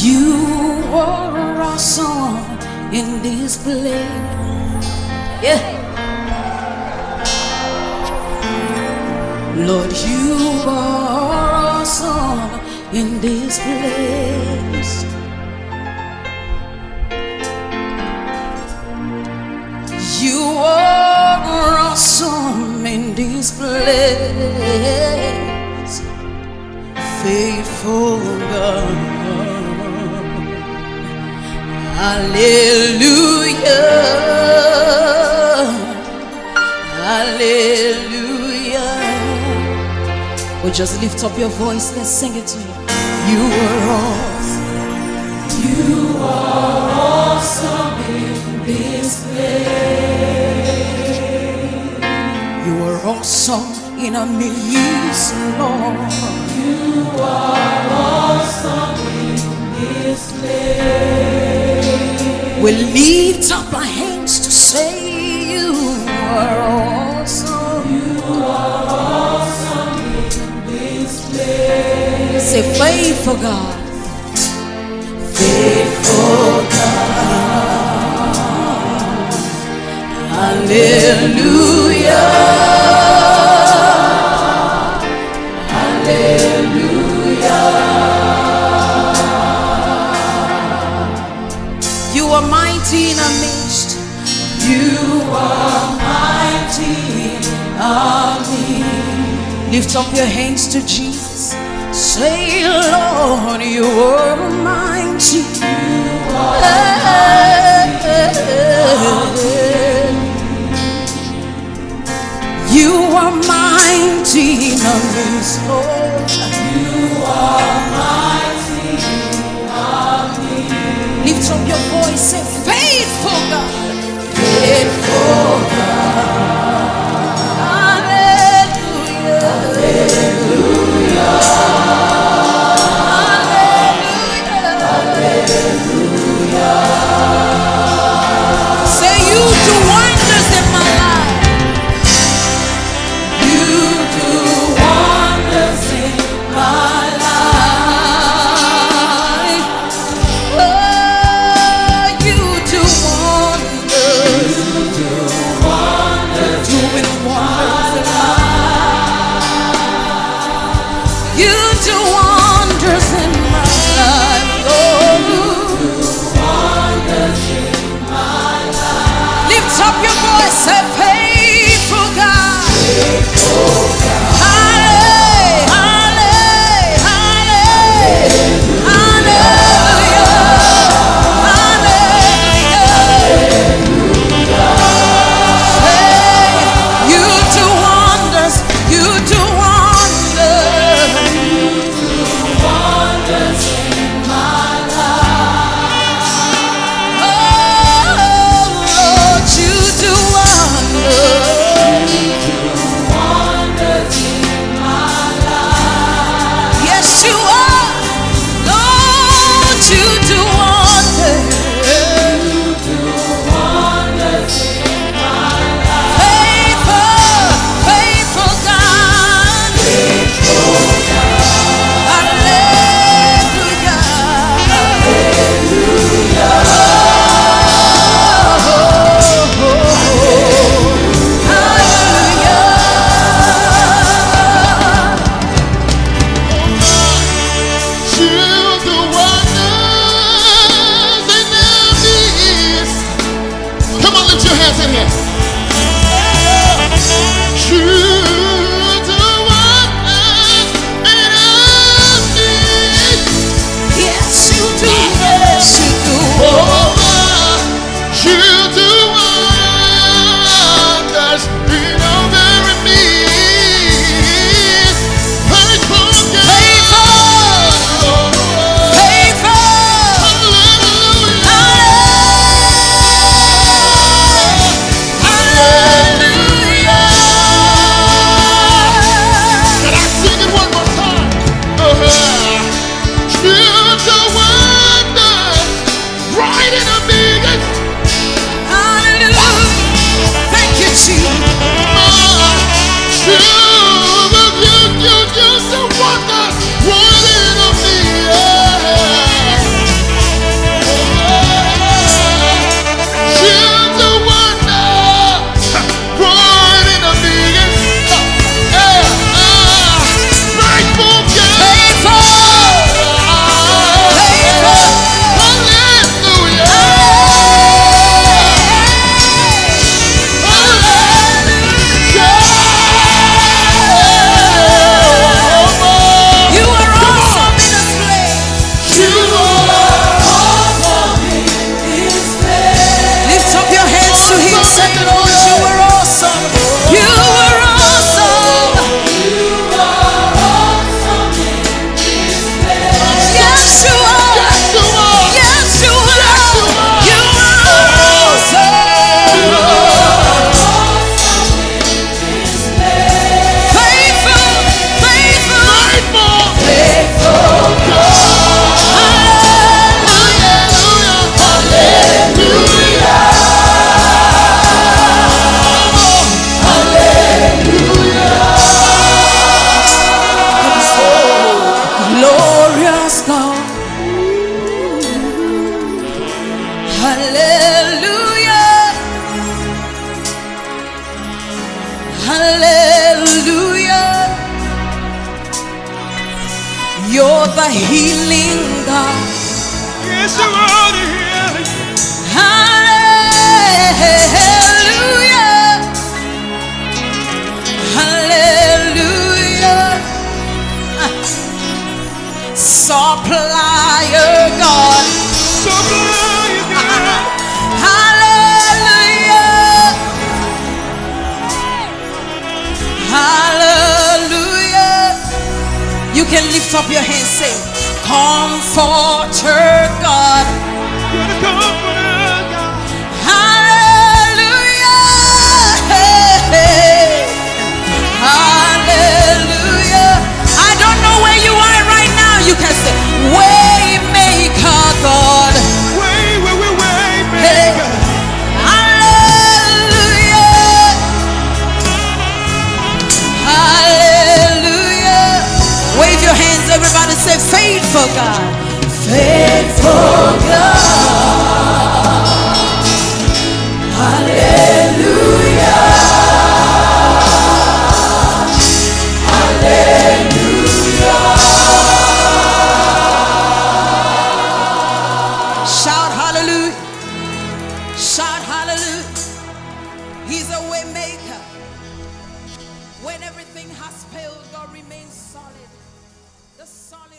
You were awesome in this place. Yeah. Lord, you are awesome in this place. You are awesome in this place. Faithful God. Hallelujah. Hallelujah. Well, just lift up your voice. Let's sing it to you. You are awesome. You are awesome in this place. You are awesome in our midst, Lord. You are awesome in this place. We lift up our hands to say you are awesome. You are awesome in this place. Say faithful God. Faithful God. Hallelujah. Your hands to Jesus. Say, Lord, you are mighty. You are You are mighty in our midst, yourself the healing God. Yes, you are the healing. Hallelujah. Hallelujah. Supplier can lift up your hands, say, Comforter hallelujah. He's a way maker. When everything has failed, God remains solid. The solid